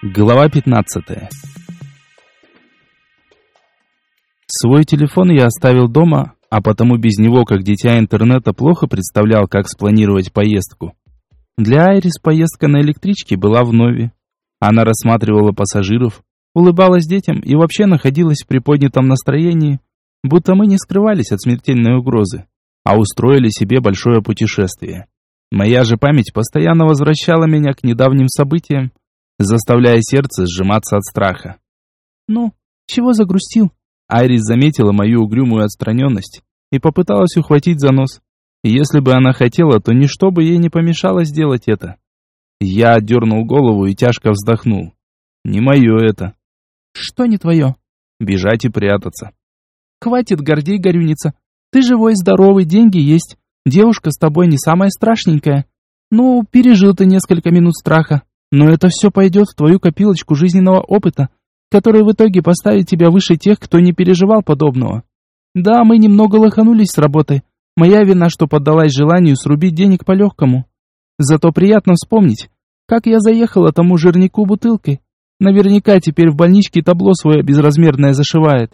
Глава 15 Свой телефон я оставил дома, а потому без него, как дитя интернета, плохо представлял, как спланировать поездку. Для Айрис поездка на электричке была в нове. Она рассматривала пассажиров, улыбалась детям и вообще находилась в приподнятом настроении, будто мы не скрывались от смертельной угрозы, а устроили себе большое путешествие. Моя же память постоянно возвращала меня к недавним событиям, заставляя сердце сжиматься от страха. «Ну, чего загрустил?» Айрис заметила мою угрюмую отстраненность и попыталась ухватить за нос. Если бы она хотела, то ничто бы ей не помешало сделать это. Я отдернул голову и тяжко вздохнул. Не мое это. Что не твое? Бежать и прятаться. Хватит, Гордей Горюница. Ты живой, здоровый, деньги есть. Девушка с тобой не самая страшненькая. Ну, пережил ты несколько минут страха. Но это все пойдет в твою копилочку жизненного опыта, который в итоге поставит тебя выше тех, кто не переживал подобного. Да, мы немного лоханулись с работой. Моя вина, что поддалась желанию срубить денег по-легкому. Зато приятно вспомнить, как я заехала тому жирнику бутылкой. Наверняка теперь в больничке табло свое безразмерное зашивает.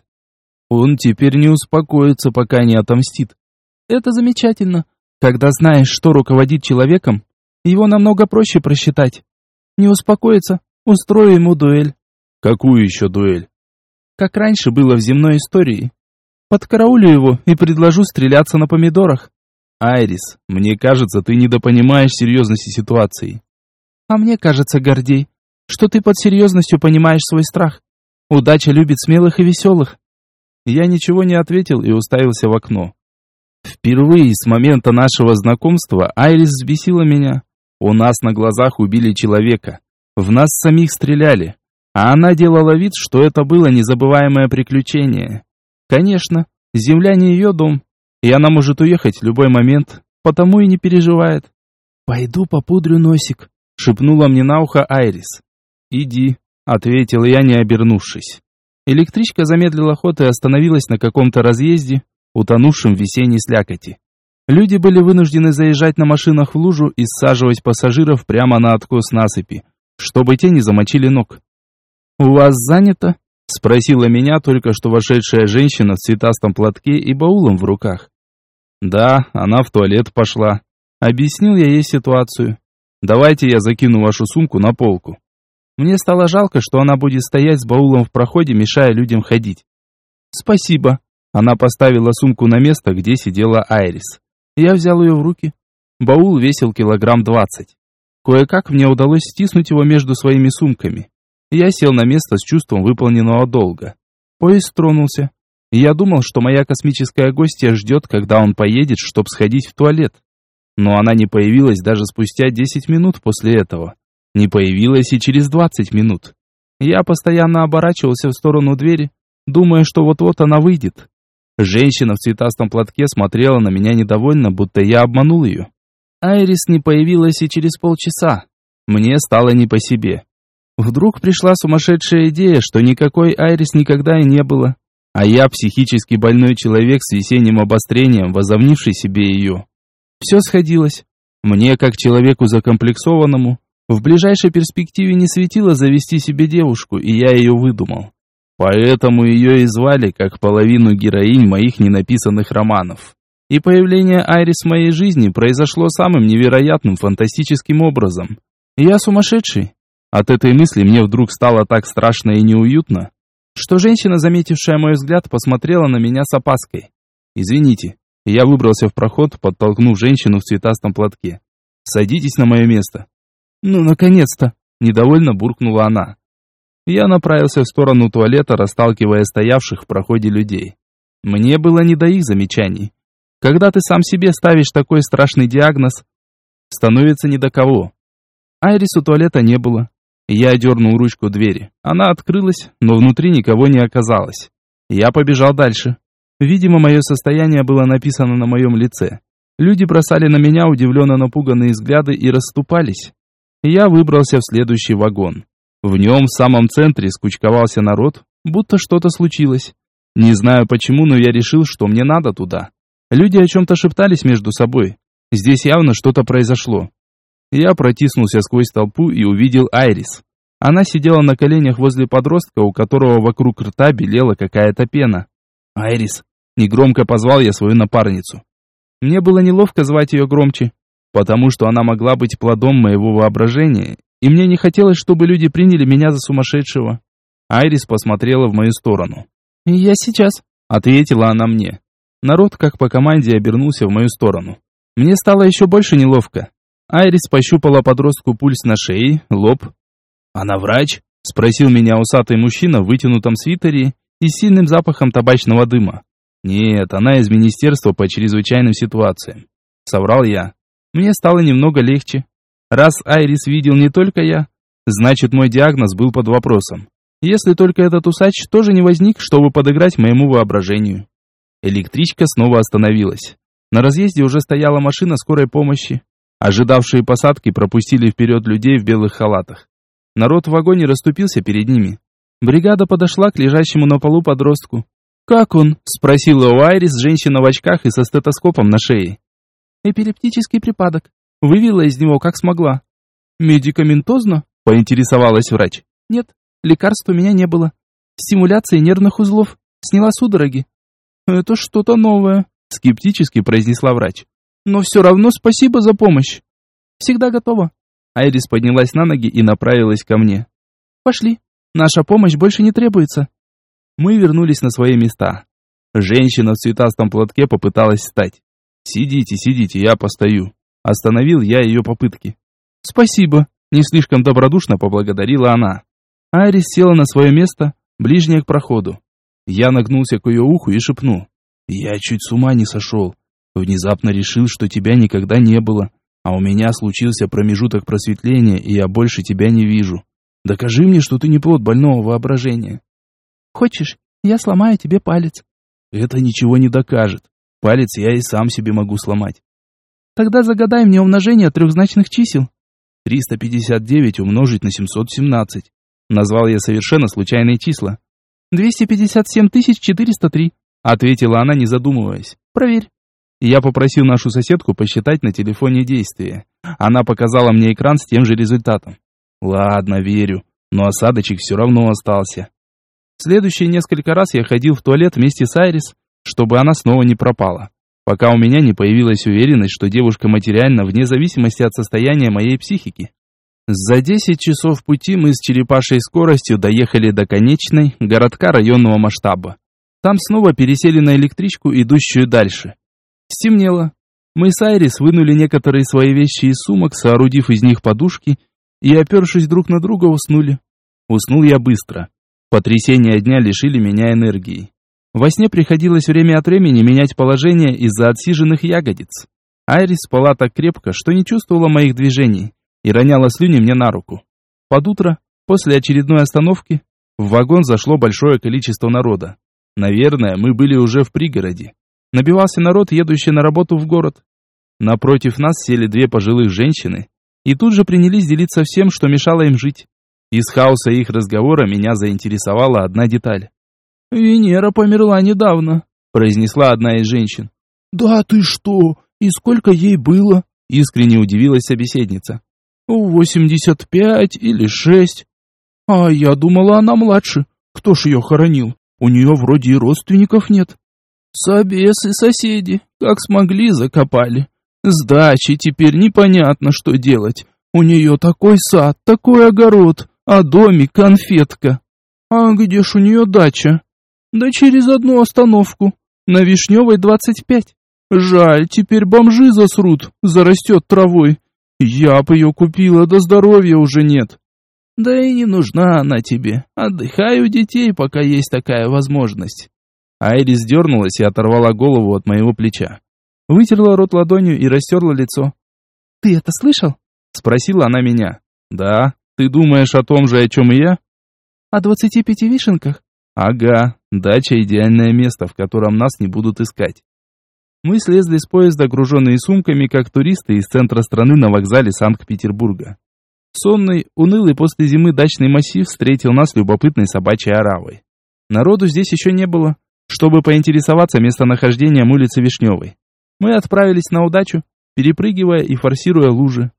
Он теперь не успокоится, пока не отомстит. Это замечательно. Когда знаешь, что руководит человеком, его намного проще просчитать. Не успокоится, устрою ему дуэль. Какую еще дуэль? Как раньше было в земной истории. Подкараулю его и предложу стреляться на помидорах. Айрис, мне кажется, ты недопонимаешь серьезности ситуации. А мне кажется, Гордей, что ты под серьезностью понимаешь свой страх. Удача любит смелых и веселых. Я ничего не ответил и уставился в окно. Впервые с момента нашего знакомства Айрис взбесила меня. У нас на глазах убили человека. В нас самих стреляли. А она делала вид, что это было незабываемое приключение. Конечно, земля не ее дом, и она может уехать в любой момент, потому и не переживает. «Пойду попудрю носик», — шепнула мне на ухо Айрис. «Иди», — ответил я, не обернувшись. Электричка замедлила ход и остановилась на каком-то разъезде, утонувшем в весенней слякоти. Люди были вынуждены заезжать на машинах в лужу и саживать пассажиров прямо на откос насыпи, чтобы те не замочили ног. «У вас занято?» — спросила меня только что вошедшая женщина в цветастом платке и баулом в руках. «Да, она в туалет пошла». Объяснил я ей ситуацию. «Давайте я закину вашу сумку на полку». Мне стало жалко, что она будет стоять с баулом в проходе, мешая людям ходить. «Спасибо». Она поставила сумку на место, где сидела Айрис. Я взял ее в руки. Баул весил килограмм двадцать. Кое-как мне удалось стиснуть его между своими сумками. Я сел на место с чувством выполненного долга. Поезд тронулся. Я думал, что моя космическая гостья ждет, когда он поедет, чтобы сходить в туалет. Но она не появилась даже спустя 10 минут после этого. Не появилась и через 20 минут. Я постоянно оборачивался в сторону двери, думая, что вот-вот она выйдет. Женщина в цветастом платке смотрела на меня недовольно, будто я обманул ее. Айрис не появилась и через полчаса. Мне стало не по себе. Вдруг пришла сумасшедшая идея, что никакой Айрис никогда и не было. А я психически больной человек с весенним обострением, возомнивший себе ее. Все сходилось. Мне, как человеку закомплексованному, в ближайшей перспективе не светило завести себе девушку, и я ее выдумал. Поэтому ее и звали как половину героинь моих ненаписанных романов. И появление Айрис в моей жизни произошло самым невероятным фантастическим образом. Я сумасшедший. От этой мысли мне вдруг стало так страшно и неуютно, что женщина, заметившая мой взгляд, посмотрела на меня с опаской. «Извините». Я выбрался в проход, подтолкнув женщину в цветастом платке. «Садитесь на мое место». «Ну, наконец-то!» – недовольно буркнула она. Я направился в сторону туалета, расталкивая стоявших в проходе людей. Мне было не до их замечаний. Когда ты сам себе ставишь такой страшный диагноз, становится не до кого. Айрис у туалета не было. Я дернул ручку двери. Она открылась, но внутри никого не оказалось. Я побежал дальше. Видимо, мое состояние было написано на моем лице. Люди бросали на меня удивленно напуганные взгляды и расступались. Я выбрался в следующий вагон. В нем в самом центре скучковался народ, будто что-то случилось. Не знаю почему, но я решил, что мне надо туда. Люди о чем-то шептались между собой. Здесь явно что-то произошло. Я протиснулся сквозь толпу и увидел Айрис. Она сидела на коленях возле подростка, у которого вокруг рта белела какая-то пена. «Айрис!» — негромко позвал я свою напарницу. Мне было неловко звать ее громче, потому что она могла быть плодом моего воображения, и мне не хотелось, чтобы люди приняли меня за сумасшедшего. Айрис посмотрела в мою сторону. «Я сейчас», — ответила она мне. Народ, как по команде, обернулся в мою сторону. Мне стало еще больше неловко. Айрис пощупала подростку пульс на шее, лоб. «Она врач?» — спросил меня усатый мужчина в вытянутом свитере и с сильным запахом табачного дыма. «Нет, она из Министерства по чрезвычайным ситуациям», — соврал я. Мне стало немного легче. Раз Айрис видел не только я, значит мой диагноз был под вопросом. Если только этот усач тоже не возник, чтобы подыграть моему воображению. Электричка снова остановилась. На разъезде уже стояла машина скорой помощи. Ожидавшие посадки пропустили вперед людей в белых халатах. Народ в вагоне расступился перед ними. Бригада подошла к лежащему на полу подростку. «Как он?» – спросила у Айрис женщина в очках и со стетоскопом на шее. «Эпилептический припадок. Вывела из него как смогла». «Медикаментозно?» – поинтересовалась врач. «Нет, лекарств у меня не было. Стимуляции нервных узлов. Сняла судороги». «Это что-то новое», – скептически произнесла врач. «Но все равно спасибо за помощь. Всегда готова». Айрис поднялась на ноги и направилась ко мне. «Пошли. Наша помощь больше не требуется». Мы вернулись на свои места. Женщина в цветастом платке попыталась встать. «Сидите, сидите, я постою». Остановил я ее попытки. «Спасибо», — не слишком добродушно поблагодарила она. Айрис села на свое место, ближнее к проходу. Я нагнулся к ее уху и шепнул. «Я чуть с ума не сошел. Внезапно решил, что тебя никогда не было, а у меня случился промежуток просветления, и я больше тебя не вижу. Докажи мне, что ты не плод больного воображения». Хочешь, я сломаю тебе палец?» «Это ничего не докажет. Палец я и сам себе могу сломать». «Тогда загадай мне умножение трехзначных чисел». 359 умножить на 717. Назвал я совершенно случайные числа. 257 403, ответила она, не задумываясь. Проверь. Я попросил нашу соседку посчитать на телефоне действия. Она показала мне экран с тем же результатом. Ладно, верю, но осадочек все равно остался. Следующие несколько раз я ходил в туалет вместе с Айрис, чтобы она снова не пропала, пока у меня не появилась уверенность, что девушка материальна вне зависимости от состояния моей психики. За 10 часов пути мы с черепашей скоростью доехали до конечной городка районного масштаба. Там снова пересели на электричку, идущую дальше. Стемнело. Мы с Айрис вынули некоторые свои вещи из сумок, соорудив из них подушки, и, опершись друг на друга, уснули. Уснул я быстро. Потрясения дня лишили меня энергии. Во сне приходилось время от времени менять положение из-за отсиженных ягодиц. Айрис спала так крепко, что не чувствовала моих движений и роняла слюни мне на руку. Под утро, после очередной остановки, в вагон зашло большое количество народа. Наверное, мы были уже в пригороде. Набивался народ, едущий на работу в город. Напротив нас сели две пожилых женщины и тут же принялись делиться всем, что мешало им жить. Из хаоса их разговора меня заинтересовала одна деталь. «Венера померла недавно», — произнесла одна из женщин. «Да ты что? И сколько ей было?» — искренне удивилась собеседница. «Восемьдесят пять или шесть. А я думала, она младше. Кто ж ее хоронил? У нее вроде и родственников нет». «Собесы соседи, как смогли, закопали. С дачей теперь непонятно, что делать. У нее такой сад, такой огород а домик конфетка. А где ж у нее дача? Да через одну остановку, на Вишневой 25. Жаль, теперь бомжи засрут, зарастет травой. Я б ее купила, да здоровья уже нет. Да и не нужна она тебе. Отдыхай у детей, пока есть такая возможность. Айрис дернулась и оторвала голову от моего плеча. Вытерла рот ладонью и растерла лицо. «Ты это слышал?» Спросила она меня. «Да», ты думаешь о том же, о чем и я? О двадцати пяти вишенках? Ага, дача идеальное место, в котором нас не будут искать. Мы слезли с поезда, груженные сумками, как туристы из центра страны на вокзале Санкт-Петербурга. Сонный, унылый после зимы дачный массив встретил нас любопытной собачьей оравой. Народу здесь еще не было, чтобы поинтересоваться местонахождением улицы Вишневой. Мы отправились на удачу, перепрыгивая и форсируя лужи.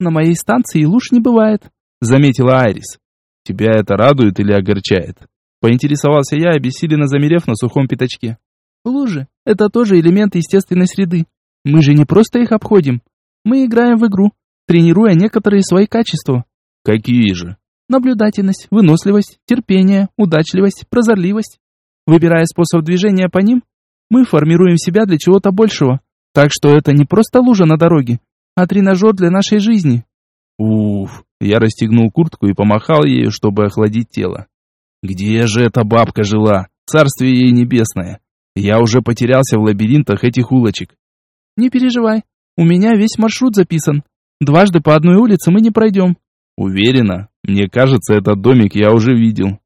На моей станции луж не бывает, заметила Айрис. Тебя это радует или огорчает? Поинтересовался я, обессиленно замерев на сухом пятачке. Лужи — это тоже элемент естественной среды. Мы же не просто их обходим. Мы играем в игру, тренируя некоторые свои качества. Какие же? Наблюдательность, выносливость, терпение, удачливость, прозорливость. Выбирая способ движения по ним, мы формируем себя для чего-то большего. Так что это не просто лужа на дороге, а тренажер для нашей жизни. Уф, я расстегнул куртку и помахал ею, чтобы охладить тело. Где же эта бабка жила? Царствие ей небесное. Я уже потерялся в лабиринтах этих улочек. Не переживай, у меня весь маршрут записан. Дважды по одной улице мы не пройдем. Уверена? Мне кажется, этот домик я уже видел.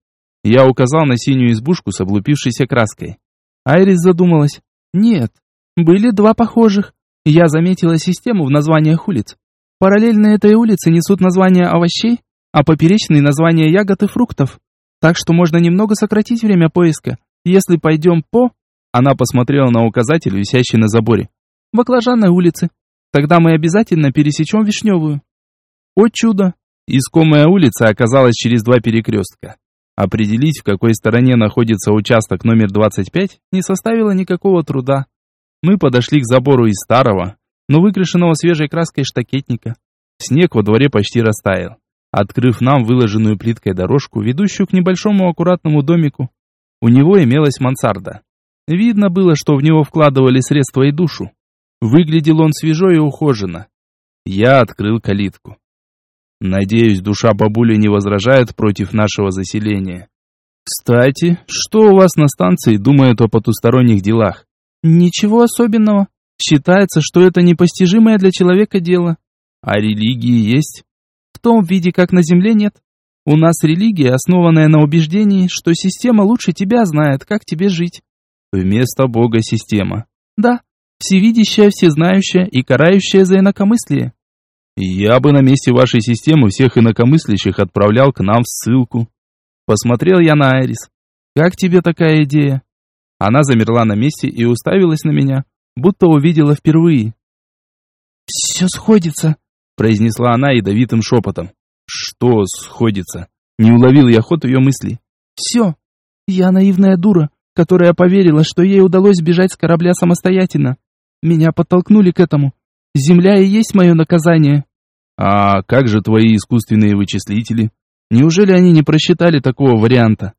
Я указал на синюю избушку с облупившейся краской. Айрис задумалась. Нет, были два похожих. Я заметила систему в названиях улиц. Параллельно этой улице несут названия овощей, а поперечные названия ягод и фруктов. Так что можно немного сократить время поиска, если пойдем по... Она посмотрела на указатель, висящий на заборе. Баклажанной улицы. Тогда мы обязательно пересечем Вишневую. О чудо! Искомая улица оказалась через два перекрестка. Определить, в какой стороне находится участок номер 25, не составило никакого труда. Мы подошли к забору из старого, но выкрашенного свежей краской штакетника. Снег во дворе почти растаял, открыв нам выложенную плиткой дорожку, ведущую к небольшому аккуратному домику. У него имелась мансарда. Видно было, что в него вкладывали средства и душу. Выглядел он свежо и ухоженно. Я открыл калитку. Надеюсь, душа бабули не возражает против нашего заселения. Кстати, что у вас на станции думают о потусторонних делах? Ничего особенного. Считается, что это непостижимое для человека дело. А религии есть? Том виде, как на Земле нет. У нас религия, основанная на убеждении, что система лучше тебя знает, как тебе жить. Вместо Бога система. Да, всевидящая, всезнающая и карающая за инакомыслие. Я бы на месте вашей системы всех инакомыслящих отправлял к нам в ссылку. Посмотрел я на Айрис. Как тебе такая идея? Она замерла на месте и уставилась на меня, будто увидела впервые. «Все сходится», — произнесла она ядовитым шепотом. «Что сходится?» Не уловил я ход ее мысли. «Все. Я наивная дура, которая поверила, что ей удалось сбежать с корабля самостоятельно. Меня подтолкнули к этому. Земля и есть мое наказание». «А как же твои искусственные вычислители? Неужели они не просчитали такого варианта?»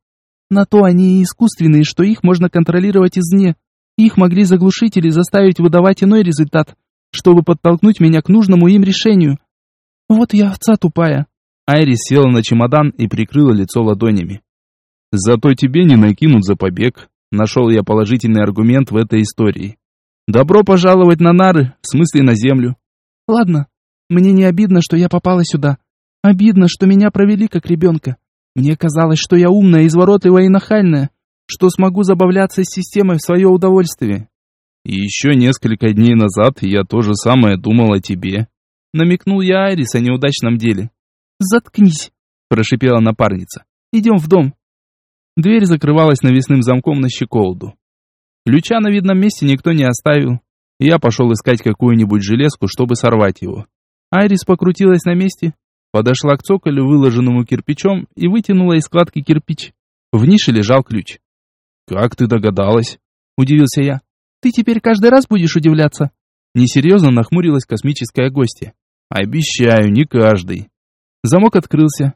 «На то они и искусственные, что их можно контролировать извне. Их могли заглушить или заставить выдавать иной результат, чтобы подтолкнуть меня к нужному им решению. Вот я овца тупая. Айрис села на чемодан и прикрыла лицо ладонями. Зато тебе не накинут за побег. Нашел я положительный аргумент в этой истории. Добро пожаловать на нары, в смысле на землю. Ладно, мне не обидно, что я попала сюда. Обидно, что меня провели как ребенка. Мне казалось, что я умная, изворотливая и нахальная что смогу забавляться с системой в свое удовольствие. И еще несколько дней назад я то же самое думал о тебе. Намекнул я Айрис о неудачном деле. «Заткнись», – прошипела напарница. «Идем в дом». Дверь закрывалась навесным замком на щеколду. Ключа на видном месте никто не оставил. Я пошел искать какую-нибудь железку, чтобы сорвать его. Айрис покрутилась на месте, подошла к цоколю, выложенному кирпичом, и вытянула из складки кирпич. В нише лежал ключ. «Как ты догадалась?» – удивился я. «Ты теперь каждый раз будешь удивляться?» Несерьезно нахмурилась космическая гостья. «Обещаю, не каждый». Замок открылся.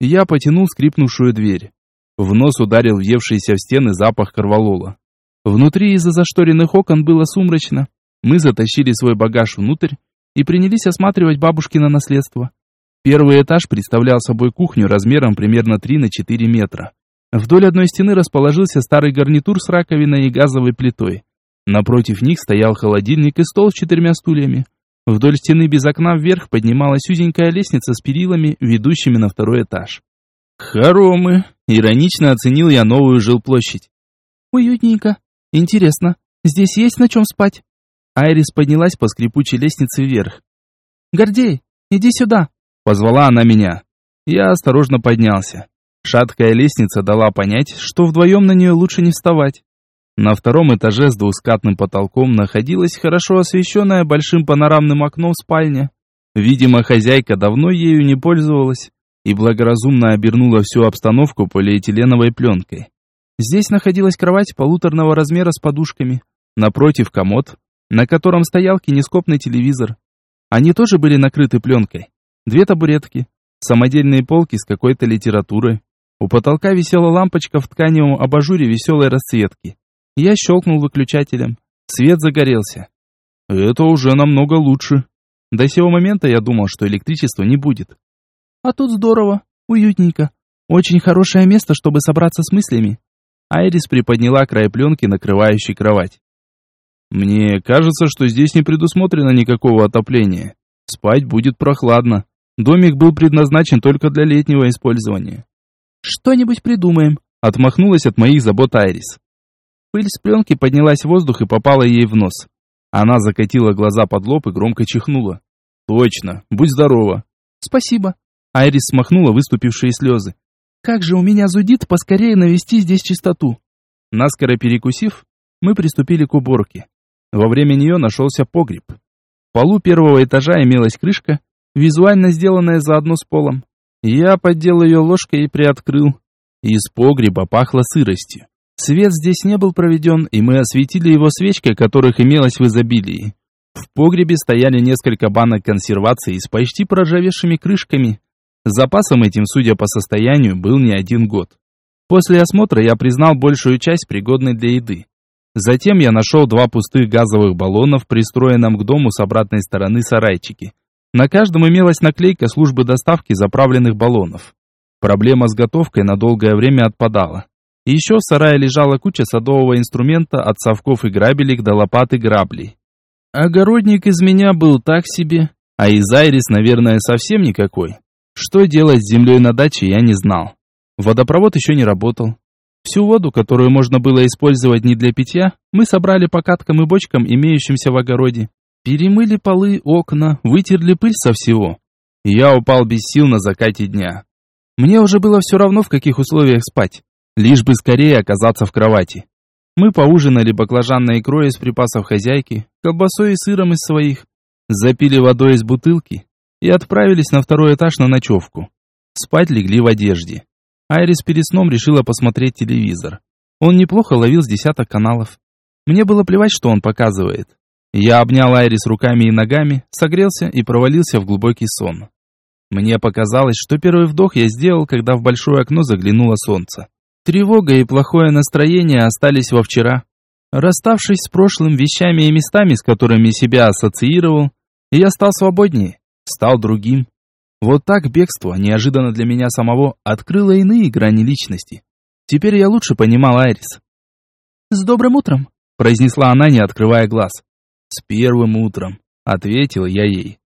Я потянул скрипнувшую дверь. В нос ударил въевшийся в стены запах корвалола. Внутри из-за зашторенных окон было сумрачно. Мы затащили свой багаж внутрь и принялись осматривать бабушкино наследство. Первый этаж представлял собой кухню размером примерно 3 на 4 метра. Вдоль одной стены расположился старый гарнитур с раковиной и газовой плитой. Напротив них стоял холодильник и стол с четырьмя стульями. Вдоль стены без окна вверх поднималась узенькая лестница с перилами, ведущими на второй этаж. «Хоромы!» — иронично оценил я новую жилплощадь. «Уютненько. Интересно, здесь есть на чем спать?» Айрис поднялась по скрипучей лестнице вверх. «Гордей, иди сюда!» — позвала она меня. Я осторожно поднялся. Шаткая лестница дала понять, что вдвоем на нее лучше не вставать. На втором этаже с двускатным потолком находилась хорошо освещенная большим панорамным окном спальня. Видимо, хозяйка давно ею не пользовалась. и благоразумно обернула всю обстановку полиэтиленовой пленкой. Здесь находилась кровать полуторного размера с подушками, напротив комод, на котором стоял кинескопный телевизор. Они тоже были накрыты пленкой. Две табуретки, самодельные полки с какой-то литературой. У потолка висела лампочка в тканевом абажуре веселой расцветки. Я щелкнул выключателем. Свет загорелся. Это уже намного лучше. До сего момента я думал, что электричества не будет. А тут здорово, уютненько. Очень хорошее место, чтобы собраться с мыслями. Айрис приподняла край пленки, накрывающей кровать. «Мне кажется, что здесь не предусмотрено никакого отопления. Спать будет прохладно. Домик был предназначен только для летнего использования». «Что-нибудь придумаем», — отмахнулась от моих забот Айрис. Пыль с пленки поднялась в воздух и попала ей в нос. Она закатила глаза под лоб и громко чихнула. «Точно, будь здорова». «Спасибо». Айрис смахнула выступившие слезы. Как же у меня зудит поскорее навести здесь чистоту. Наскоро перекусив, мы приступили к уборке. Во время нее нашелся погреб. В полу первого этажа имелась крышка, визуально сделанная заодно с полом. Я поддел ее ложкой и приоткрыл. Из погреба пахло сыростью. Свет здесь не был проведен, и мы осветили его свечкой, которых имелось в изобилии. В погребе стояли несколько банок консервации с почти проржавевшими крышками, Запасом этим, судя по состоянию, был не один год. После осмотра я признал большую часть пригодной для еды. Затем я нашел два пустых газовых баллона в пристроенном к дому с обратной стороны сарайчике. На каждом имелась наклейка службы доставки заправленных баллонов. Проблема с готовкой на долгое время отпадала. Еще в сарае лежала куча садового инструмента от совков и грабелек до лопат и граблей. Огородник из меня был так себе, а из Айрис, наверное, совсем никакой. Что делать с землей на даче, я не знал. Водопровод еще не работал. Всю воду, которую можно было использовать не для питья, мы собрали по каткам и бочкам, имеющимся в огороде. Перемыли полы, окна, вытерли пыль со всего. я упал без сил на закате дня. Мне уже было все равно, в каких условиях спать, лишь бы скорее оказаться в кровати. Мы поужинали баклажанной икрой из припасов хозяйки, колбасой и сыром из своих, запили водой из бутылки, и отправились на второй этаж на ночевку. Спать легли в одежде. Айрис перед сном решила посмотреть телевизор. Он неплохо ловил с десяток каналов. Мне было плевать, что он показывает. Я обнял Айрис руками и ногами, согрелся и провалился в глубокий сон. Мне показалось, что первый вдох я сделал, когда в большое окно заглянуло солнце. Тревога и плохое настроение остались во вчера. Расставшись с прошлым вещами и местами, с которыми себя ассоциировал, я стал свободнее стал другим. Вот так бегство, неожиданно для меня самого, открыло иные грани личности. Теперь я лучше понимал Айрис. «С добрым утром!» – произнесла она, не открывая глаз. «С первым утром!» – ответил я ей.